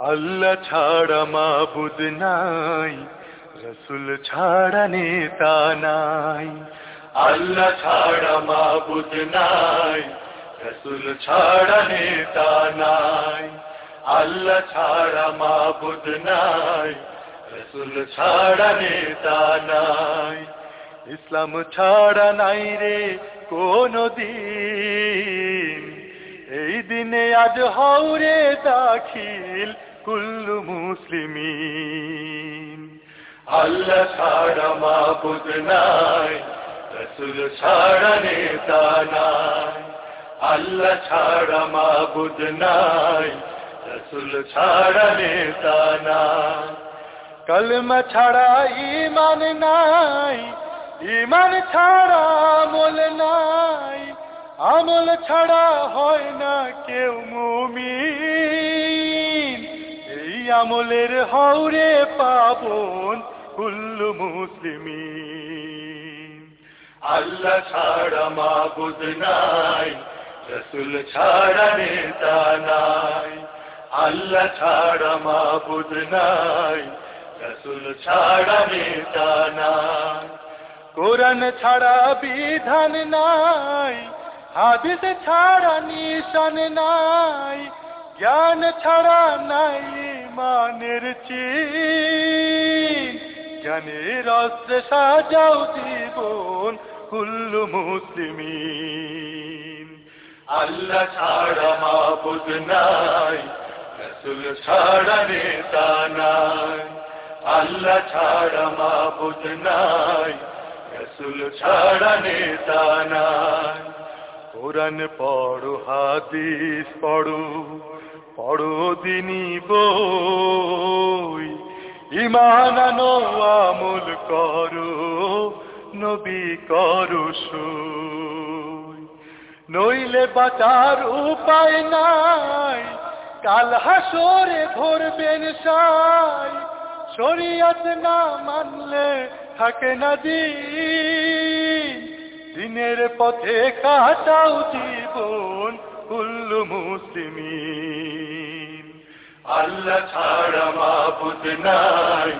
আল্লাহ ছাড়া মাবুদ নাই, রসুল ছাড়া নেতা নাই। আল্লাহ ছাড়া মাবুদ নাই, রসুল ছাড়া নেতা নাই। আল্লাহ ছাড়া মাবুদ নাই, রসুল ছাড়া নেতা নাই। ইসলাম ছাড়া নাই রে কোনো দিন এই দিনে আজ হাওরে দাখিল কুল্লু মুসলিমিন। আল্লাহ ছাড়া মাবুদ নাই, রসুল ছাড়া নেতা নাই। আল্লাহ ছাড়া মাবুদ নাই, রসুল ছাড়া নেতা নাই। কলমা ছাড়া ইমান নাই ইমান ছাড়া আমল নাই। আমল ছাড়া হয় না কেউ মুমিন। আমলের হৌরে পাবন কুল্লু মুসলিমিন। আল্লাহ ছাড়া মাবুদ নাই, রসুল ছাড়া নেতা নাই। আল্লাহ ছাড়া মাবুদ নাই, রসুল ছাড়া নেতা নাই। কোরআন ছাড়া বিধান নাই, হাদিস ছাড়া নিশান নাই, জ্ঞান ছাড়া নাই। মানের চিন, জ্ঞানের অস্ত্রে সাজাও জীবন কুল্লু মুসলিমিন। আল্লাহ ছাড়া মাবুদ নাই, রসুল ছাড়া নেতা নাই। আল্লাহ ছাড়া মাবুদ নাই, রসুল ছাড়া নেতা নাই। কোরআন পড়ো, হাদিস পড়ো পড়ো দিনী বই আমল করো, নবী করো নইলে বাঁচার উপায় নাই, কাল হাসরে ধরবেন সাই। শরিয়ত না মানলে থাকে না দিন। দিনের পথে কাটাও জীবন কুল্লু মুসলিমিন। আল্লাহ ছাড়া মাবুদ নাই,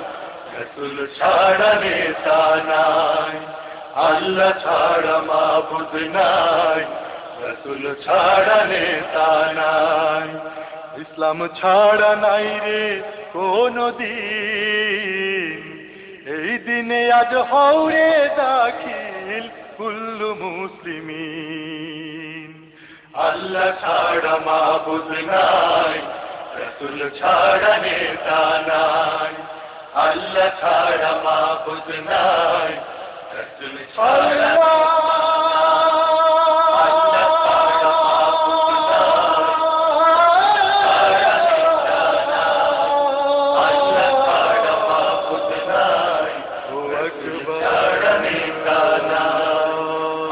রসুল ছাড়া নেতা নাই। আল্লাহ ছাড়া মাবুদ নাই, রসুল ছাড়া নেতা নাই। ইসলাম ছাড়া নাই রে কোনো দিন এই দিনে আজ হৌরে দাখিল কুল্লু মুসলিমিন। اللہ چھاڑا معبود نائ رسول چھاڑا نیتا نائ اللہ چھاڑا معبود نائ رسول چھاڑا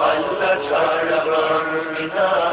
اللہ چھاڑا معبود